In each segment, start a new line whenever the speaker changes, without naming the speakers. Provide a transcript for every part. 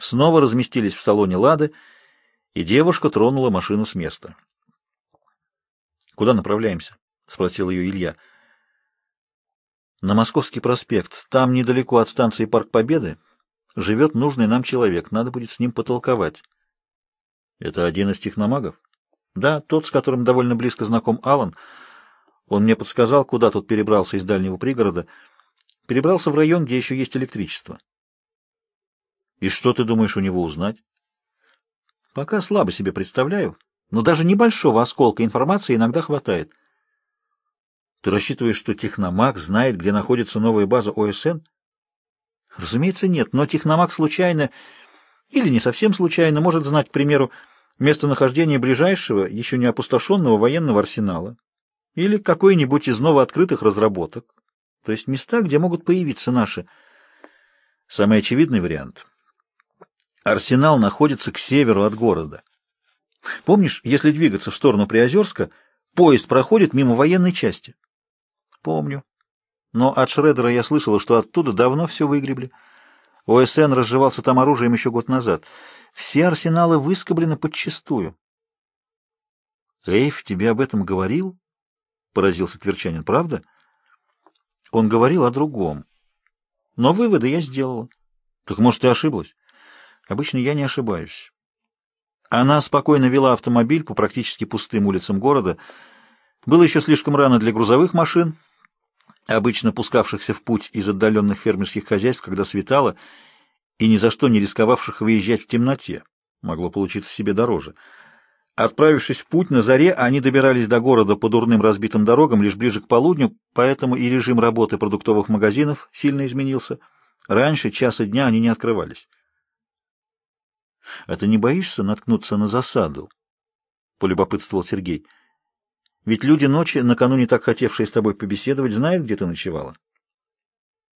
снова разместились в салоне «Лады», и девушка тронула машину с места. «Куда направляемся?» — спросил ее Илья. «На Московский проспект. Там, недалеко от станции Парк Победы, живет нужный нам человек. Надо будет с ним потолковать». «Это один из техномагов?» «Да, тот, с которым довольно близко знаком Алан. Он мне подсказал, куда тут перебрался из дальнего пригорода. Перебрался в район, где еще есть электричество». «И что ты думаешь у него узнать?» «Пока слабо себе представляю, но даже небольшого осколка информации иногда хватает». «Ты рассчитываешь, что Техномаг знает, где находится новая база ОСН?» «Разумеется, нет, но Техномаг случайно или не совсем случайно может знать, к примеру, местонахождение ближайшего, еще не опустошенного военного арсенала или какой-нибудь из новооткрытых разработок, то есть места, где могут появиться наши. Самый очевидный вариант Арсенал находится к северу от города. Помнишь, если двигаться в сторону Приозерска, поезд проходит мимо военной части? Помню. Но от Шредера я слышала, что оттуда давно все выгребли. ОСН разживался там оружием еще год назад. Все арсеналы выскоблены подчистую. Эйв тебе об этом говорил? Поразился Тверчанин. Правда? Он говорил о другом. Но выводы я сделала. Так может, ты ошиблась? Обычно я не ошибаюсь. Она спокойно вела автомобиль по практически пустым улицам города. Было еще слишком рано для грузовых машин, обычно пускавшихся в путь из отдаленных фермерских хозяйств, когда светало, и ни за что не рисковавших выезжать в темноте. Могло получиться себе дороже. Отправившись в путь на заре, они добирались до города по дурным разбитым дорогам лишь ближе к полудню, поэтому и режим работы продуктовых магазинов сильно изменился. Раньше часа дня они не открывались. — А ты не боишься наткнуться на засаду? — полюбопытствовал Сергей. — Ведь люди ночи, накануне так хотевшие с тобой побеседовать, знают, где ты ночевала.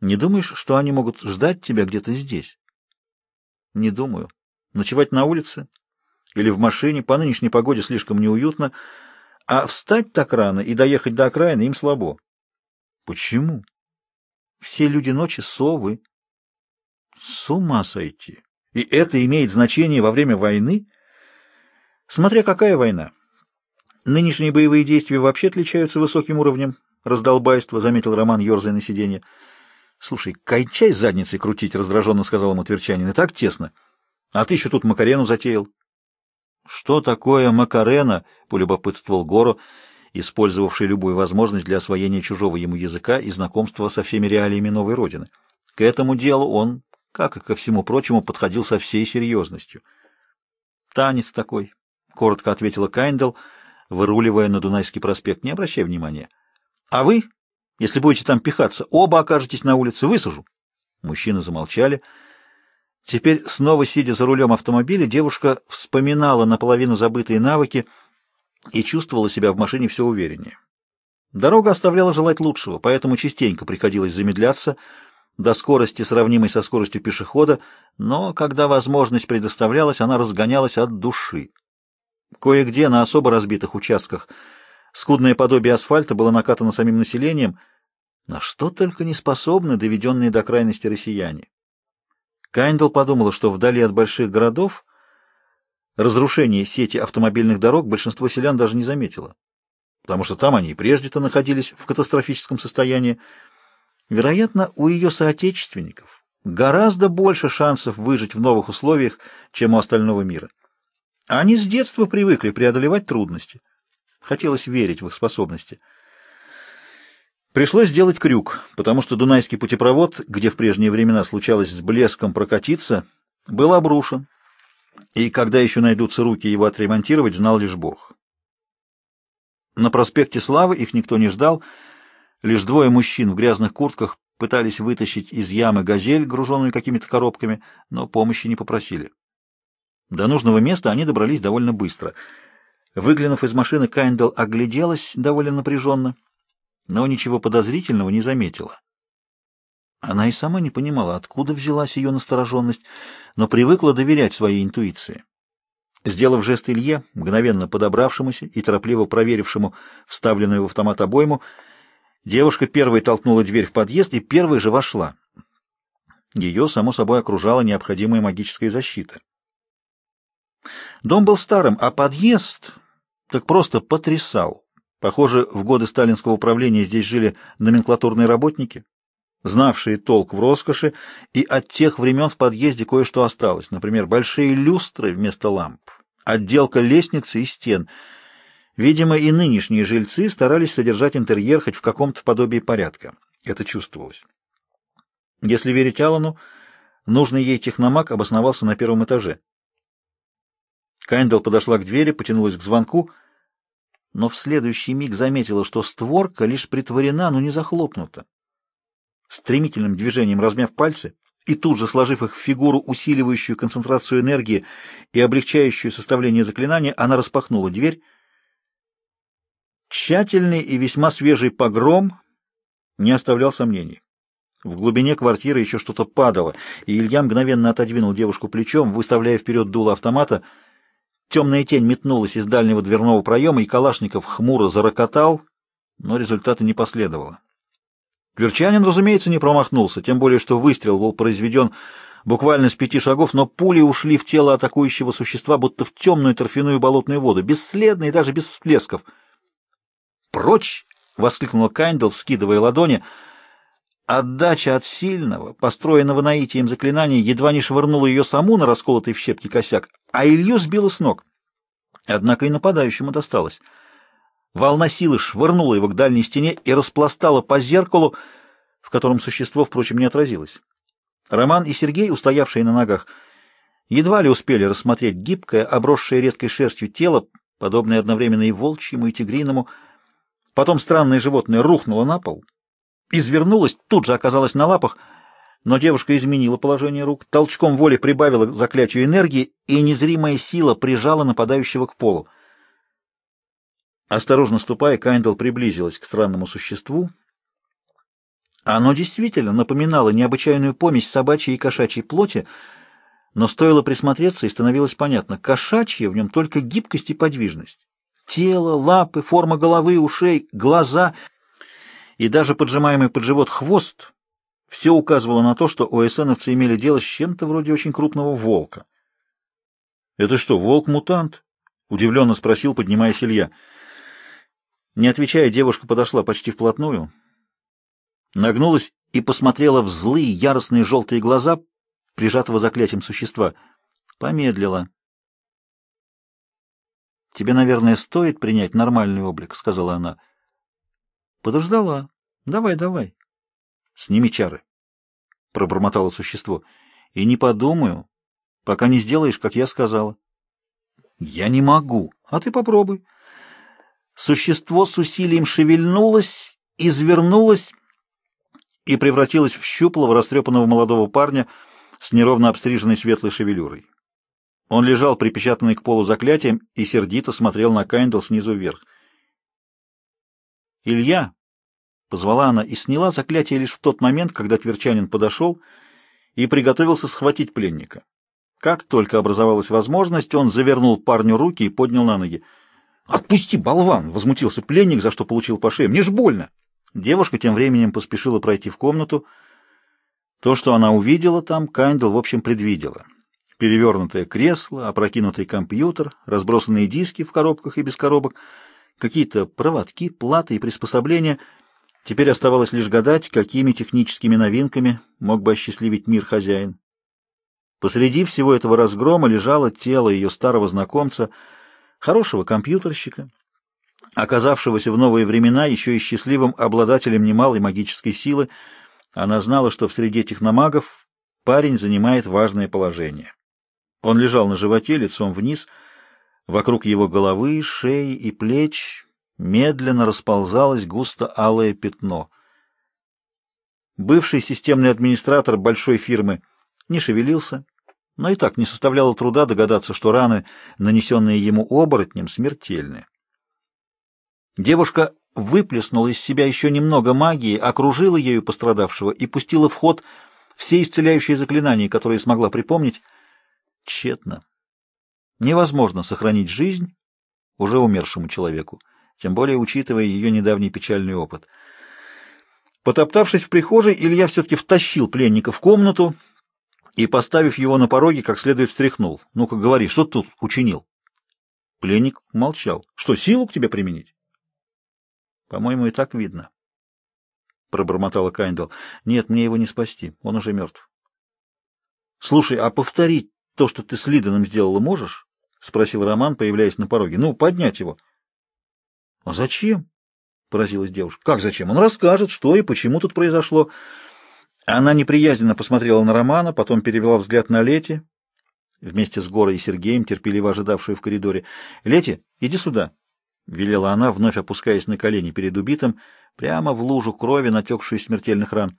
Не думаешь, что они могут ждать тебя где-то здесь? — Не думаю. Ночевать на улице или в машине по нынешней погоде слишком неуютно, а встать так рано и доехать до окраины им слабо. — Почему? — Все люди ночи — совы. — С ума сойти! И это имеет значение во время войны? Смотря какая война. Нынешние боевые действия вообще отличаются высоким уровнем раздолбайства, заметил Роман, ерзая на сиденье. Слушай, кончай задницей крутить, раздраженно сказал ему Тверчанин. И так тесно. А ты еще тут Макарену затеял. Что такое Макарена? полюбопытствовал Горо, использовавший любую возможность для освоения чужого ему языка и знакомства со всеми реалиями новой родины. К этому делу он как и ко всему прочему, подходил со всей серьезностью. «Танец такой», — коротко ответила Кайндл, выруливая на Дунайский проспект. «Не обращай внимания. А вы, если будете там пихаться, оба окажетесь на улице, высажу». Мужчины замолчали. Теперь, снова сидя за рулем автомобиля, девушка вспоминала наполовину забытые навыки и чувствовала себя в машине все увереннее. Дорога оставляла желать лучшего, поэтому частенько приходилось замедляться — до скорости, сравнимой со скоростью пешехода, но, когда возможность предоставлялась, она разгонялась от души. Кое-где на особо разбитых участках скудное подобие асфальта было накатано самим населением, на что только не способны доведенные до крайности россияне. Кайндл подумала, что вдали от больших городов разрушение сети автомобильных дорог большинство селян даже не заметило, потому что там они и прежде-то находились в катастрофическом состоянии, Вероятно, у ее соотечественников гораздо больше шансов выжить в новых условиях, чем у остального мира. Они с детства привыкли преодолевать трудности. Хотелось верить в их способности. Пришлось сделать крюк, потому что Дунайский путепровод, где в прежние времена случалось с блеском прокатиться, был обрушен, и когда еще найдутся руки его отремонтировать, знал лишь Бог. На проспекте Славы их никто не ждал, Лишь двое мужчин в грязных куртках пытались вытащить из ямы газель, груженную какими-то коробками, но помощи не попросили. До нужного места они добрались довольно быстро. Выглянув из машины, Кайндл огляделась довольно напряженно, но ничего подозрительного не заметила. Она и сама не понимала, откуда взялась ее настороженность, но привыкла доверять своей интуиции. Сделав жест Илье, мгновенно подобравшемуся и торопливо проверившему вставленную в автомат обойму, Девушка первой толкнула дверь в подъезд и первой же вошла. Ее, само собой, окружала необходимая магическая защита. Дом был старым, а подъезд так просто потрясал. Похоже, в годы сталинского управления здесь жили номенклатурные работники, знавшие толк в роскоши, и от тех времен в подъезде кое-что осталось, например, большие люстры вместо ламп, отделка лестницы и стен. Видимо, и нынешние жильцы старались содержать интерьер хоть в каком-то подобии порядка. Это чувствовалось. Если верить Аллану, нужный ей техномаг обосновался на первом этаже. Кайндл подошла к двери, потянулась к звонку, но в следующий миг заметила, что створка лишь притворена, но не захлопнута. Стремительным движением размяв пальцы и тут же сложив их в фигуру, усиливающую концентрацию энергии и облегчающую составление заклинания, она распахнула дверь. Тщательный и весьма свежий погром не оставлял сомнений. В глубине квартиры еще что-то падало, и Илья мгновенно отодвинул девушку плечом, выставляя вперед дуло автомата. Темная тень метнулась из дальнего дверного проема, и Калашников хмуро зарокотал, но результата не последовало. Тверчанин, разумеется, не промахнулся, тем более, что выстрел был произведен буквально с пяти шагов, но пули ушли в тело атакующего существа, будто в темную торфяную болотную воду, бесследно и даже без всплесков. «Прочь!» — воскликнула Кайндл, вскидывая ладони — Отдача от сильного, построенного наитием заклинания, едва не швырнула ее саму на расколотый в щепки косяк, а Илью сбила с ног. Однако и нападающему досталось. Волна силы швырнула его к дальней стене и распластала по зеркалу, в котором существо, впрочем, не отразилось. Роман и Сергей, устоявшие на ногах, едва ли успели рассмотреть гибкое, обросшее редкой шерстью тело, подобное одновременно и волчьему, и тигриному. Потом странное животное рухнуло на пол — извернулась, тут же оказалась на лапах, но девушка изменила положение рук, толчком воли прибавила заклятию энергии, и незримая сила прижала нападающего к полу. Осторожно ступая, Кайндл приблизилась к странному существу. Оно действительно напоминало необычайную помесь собачьей и кошачьей плоти, но стоило присмотреться, и становилось понятно, кошачья в нем только гибкость и подвижность. Тело, лапы, форма головы, ушей, глаза — и даже поджимаемый под живот хвост все указывало на то, что ОСНовцы имели дело с чем-то вроде очень крупного волка. «Это что, волк-мутант?» — удивленно спросил, поднимаясь Илья. Не отвечая, девушка подошла почти вплотную, нагнулась и посмотрела в злые, яростные желтые глаза прижатого заклятием существа. Помедлила. «Тебе, наверное, стоит принять нормальный облик», — сказала она. Подождала. Давай, давай. Сними чары. Пробормотало существо. И не подумаю, пока не сделаешь, как я сказала. Я не могу. А ты попробуй. Существо с усилием шевельнулось, извернулось и превратилось в щуплого, растрепанного молодого парня с неровно обстриженной светлой шевелюрой. Он лежал припечатанный к полу заклятием и сердито смотрел на Кайндл снизу вверх. «Илья!» — позвала она и сняла заклятие лишь в тот момент, когда Тверчанин подошел и приготовился схватить пленника. Как только образовалась возможность, он завернул парню руки и поднял на ноги. «Отпусти, болван!» — возмутился пленник, за что получил по шее. «Мне ж больно!» Девушка тем временем поспешила пройти в комнату. То, что она увидела там, Кайндл, в общем, предвидела. Перевернутое кресло, опрокинутый компьютер, разбросанные диски в коробках и без коробок — какие-то проводки, платы и приспособления. Теперь оставалось лишь гадать, какими техническими новинками мог бы осчастливить мир хозяин. Посреди всего этого разгрома лежало тело ее старого знакомца, хорошего компьютерщика, оказавшегося в новые времена еще и счастливым обладателем немалой магической силы. Она знала, что в среде техномагов парень занимает важное положение. Он лежал на животе, лицом вниз — Вокруг его головы, шеи и плеч медленно расползалось густо-алое пятно. Бывший системный администратор большой фирмы не шевелился, но и так не составляло труда догадаться, что раны, нанесенные ему оборотнем, смертельны. Девушка выплеснула из себя еще немного магии, окружила ею пострадавшего и пустила в ход все исцеляющие заклинания, которые смогла припомнить. Тщетно. Невозможно сохранить жизнь уже умершему человеку, тем более учитывая ее недавний печальный опыт. Потоптавшись в прихожей, Илья все-таки втащил пленника в комнату и, поставив его на пороге, как следует встряхнул. «Ну-ка, говори, что тут учинил?» Пленник молчал. «Что, силу к тебе применить?» «По-моему, и так видно», — пробормотала Кайндал. «Нет, мне его не спасти, он уже мертв». «Слушай, а повторить то, что ты с Лиденом сделала, можешь?» — спросил Роман, появляясь на пороге. «Ну, поднять его». «А зачем?» — поразилась девушка. «Как зачем? Он расскажет, что и почему тут произошло». Она неприязненно посмотрела на Романа, потом перевела взгляд на Лети, вместе с Горой и Сергеем, терпеливо ожидавшую в коридоре. «Лети, иди сюда», — велела она, вновь опускаясь на колени перед убитым, прямо в лужу крови, натекшую смертельных ран.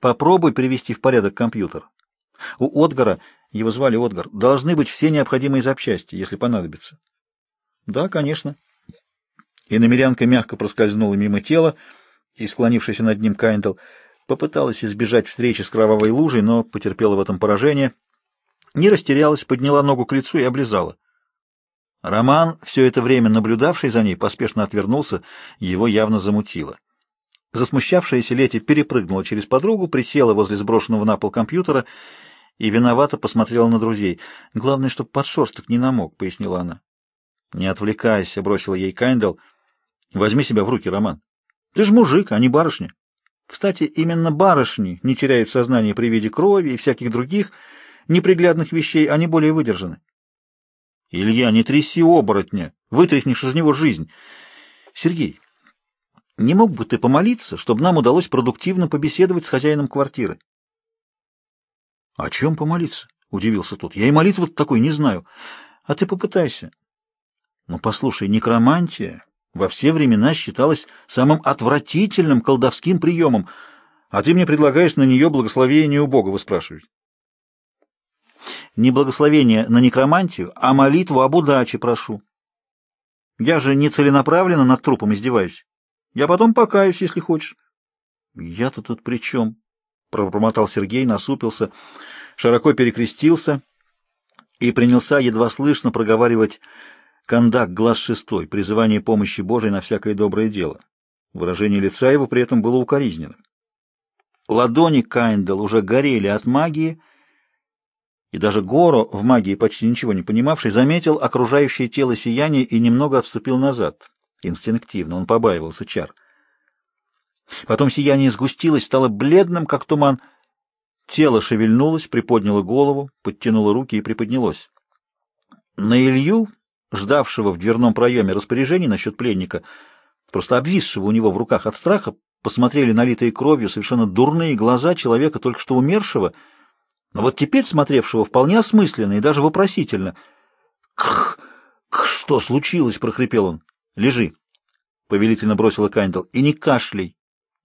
«Попробуй привести в порядок компьютер. У Отгара, его звали Отгар, должны быть все необходимые запчасти, если понадобится». «Да, конечно». И намерянка мягко проскользнула мимо тела, и, склонившись над ним Кайндл, попыталась избежать встречи с кровавой лужей, но потерпела в этом поражение — не растерялась, подняла ногу к лицу и облизала. Роман, все это время наблюдавший за ней, поспешно отвернулся, его явно замутило. Засмущавшаяся Лети перепрыгнула через подругу, присела возле сброшенного на пол компьютера и виновато посмотрела на друзей. «Главное, чтоб подшерсток не намок», — пояснила она. «Не отвлекайся», — бросила ей Кайндал. «Возьми себя в руки, Роман. Ты же мужик, а не барышня. Кстати, именно барышни не теряют сознание при виде крови и всяких других неприглядных вещей, они более выдержаны. Илья, не тряси оборотня, вытряхнешь из него жизнь. Сергей, не мог бы ты помолиться, чтобы нам удалось продуктивно побеседовать с хозяином квартиры? — О чем помолиться? — удивился тот. — Я и молитвы такой не знаю. А ты попытайся. Ну, послушай, некромантия во все времена считалась самым отвратительным колдовским приемом, а ты мне предлагаешь на нее благословение у Бога выспрашивать не благословение на некромантию, а молитву об удаче прошу. Я же не целенаправленно над трупом издеваюсь. Я потом покаюсь, если хочешь. Я-то тут при чем? Пробормотал Сергей, насупился, широко перекрестился и принялся едва слышно проговаривать кондак глаз шестой, призывание помощи Божией на всякое доброе дело. Выражение лица его при этом было укоризненным. Ладони Кайндал уже горели от магии, и даже Горо, в магии почти ничего не понимавший, заметил окружающее тело сияние и немного отступил назад. Инстинктивно он побаивался чар. Потом сияние сгустилось, стало бледным, как туман. Тело шевельнулось, приподняло голову, подтянуло руки и приподнялось. На Илью, ждавшего в дверном проеме распоряжений насчет пленника, просто обвисшего у него в руках от страха, посмотрели налитые кровью совершенно дурные глаза человека, только что умершего — но вот теперь смотревшего вполне осмысленно и даже вопросительно. «Кх! Кх! Что случилось?» — прохрипел он. «Лежи!» — повелительно бросила Кайндл. «И не кашляй!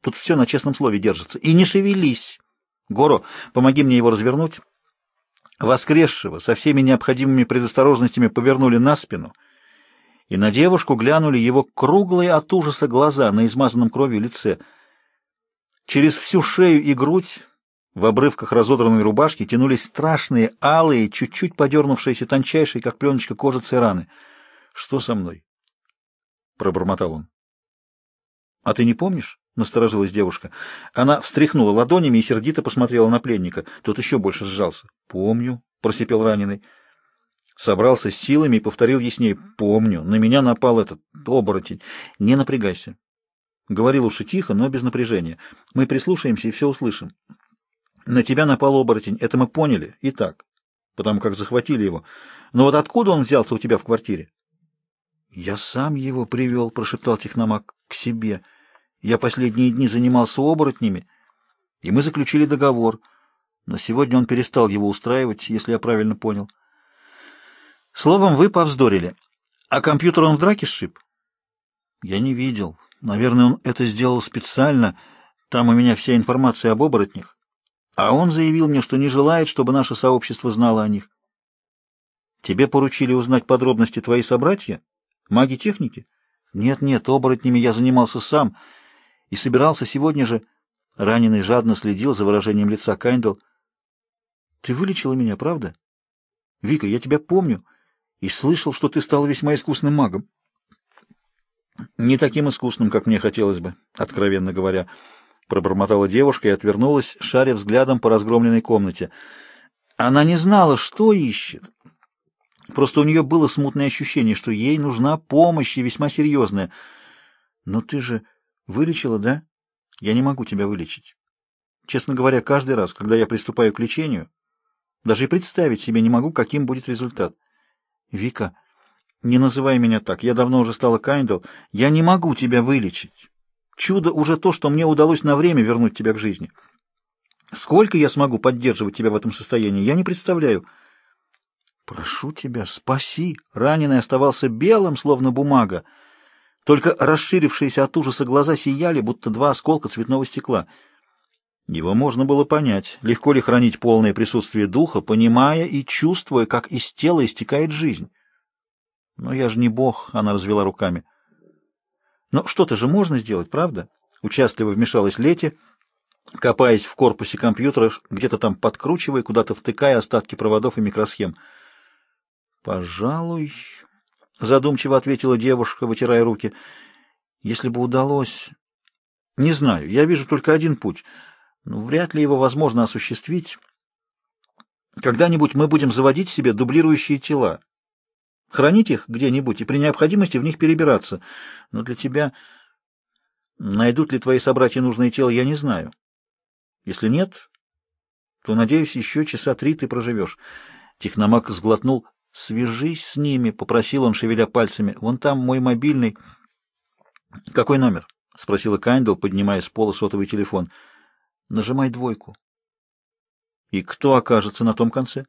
Тут все на честном слове держится. И не шевелись! Горо, помоги мне его развернуть!» Воскресшего со всеми необходимыми предосторожностями повернули на спину, и на девушку глянули его круглые от ужаса глаза на измазанном кровью лице. Через всю шею и грудь в обрывках разодранной рубашки тянулись страшные, алые, чуть-чуть подернувшиеся тончайшие, как пленочка кожицы раны. — Что со мной? — пробормотал он. — А ты не помнишь? — насторожилась девушка. Она встряхнула ладонями и сердито посмотрела на пленника. Тот еще больше сжался. — Помню, — просипел раненый. Собрался с силами и повторил яснее. — Помню. На меня напал этот оборотень. Не напрягайся. Говорил лучше тихо, но без напряжения. Мы прислушаемся и все услышим. На тебя напал оборотень, это мы поняли, и так, потому как захватили его. Но вот откуда он взялся у тебя в квартире? — Я сам его привел, — прошептал техномаг, — к себе. Я последние дни занимался оборотнями, и мы заключили договор. Но сегодня он перестал его устраивать, если я правильно понял. Словом, вы повздорили. А компьютер он в драке сшиб? Я не видел. Наверное, он это сделал специально. Там у меня вся информация об оборотнях. А он заявил мне, что не желает, чтобы наше сообщество знало о них. Тебе поручили узнать подробности твои собратья? Маги-техники? Нет-нет, оборотнями я занимался сам и собирался сегодня же... Раненый жадно следил за выражением лица Кайндл. Ты вылечила меня, правда? Вика, я тебя помню и слышал, что ты стал весьма искусным магом. Не таким искусным, как мне хотелось бы, откровенно говоря, пробормотала девушка и отвернулась, шаря взглядом по разгромленной комнате. Она не знала, что ищет. Просто у нее было смутное ощущение, что ей нужна помощь и весьма серьезная. Но ты же вылечила, да? Я не могу тебя вылечить. Честно говоря, каждый раз, когда я приступаю к лечению, даже и представить себе не могу, каким будет результат. Вика, не называй меня так. Я давно уже стала Кайндл. Я не могу тебя вылечить. Чудо уже то, что мне удалось на время вернуть тебя к жизни. Сколько я смогу поддерживать тебя в этом состоянии, я не представляю. Прошу тебя, спаси. Раненый оставался белым, словно бумага. Только расширившиеся от ужаса глаза сияли, будто два осколка цветного стекла. Его можно было понять, легко ли хранить полное присутствие духа, понимая и чувствуя, как из тела истекает жизнь. Но я же не бог, она развела руками. Но что-то же можно сделать, правда? Участливо вмешалась Лети, копаясь в корпусе компьютера, где-то там подкручивая, куда-то втыкая остатки проводов и микросхем. Пожалуй, задумчиво ответила девушка, вытирая руки. Если бы удалось... Не знаю, я вижу только один путь — но вряд ли его возможно осуществить. Когда-нибудь мы будем заводить себе дублирующие тела, хранить их где-нибудь и при необходимости в них перебираться. Но для тебя... Найдут ли твои собратья нужное тело, я не знаю. Если нет, то, надеюсь, еще часа три ты проживешь. Техномаг сглотнул. «Свяжись с ними», — попросил он, шевеля пальцами. «Вон там мой мобильный». «Какой номер?» — спросила Кайндл, поднимая с пола сотовый телефон. Нажимай двойку. И кто окажется на том конце?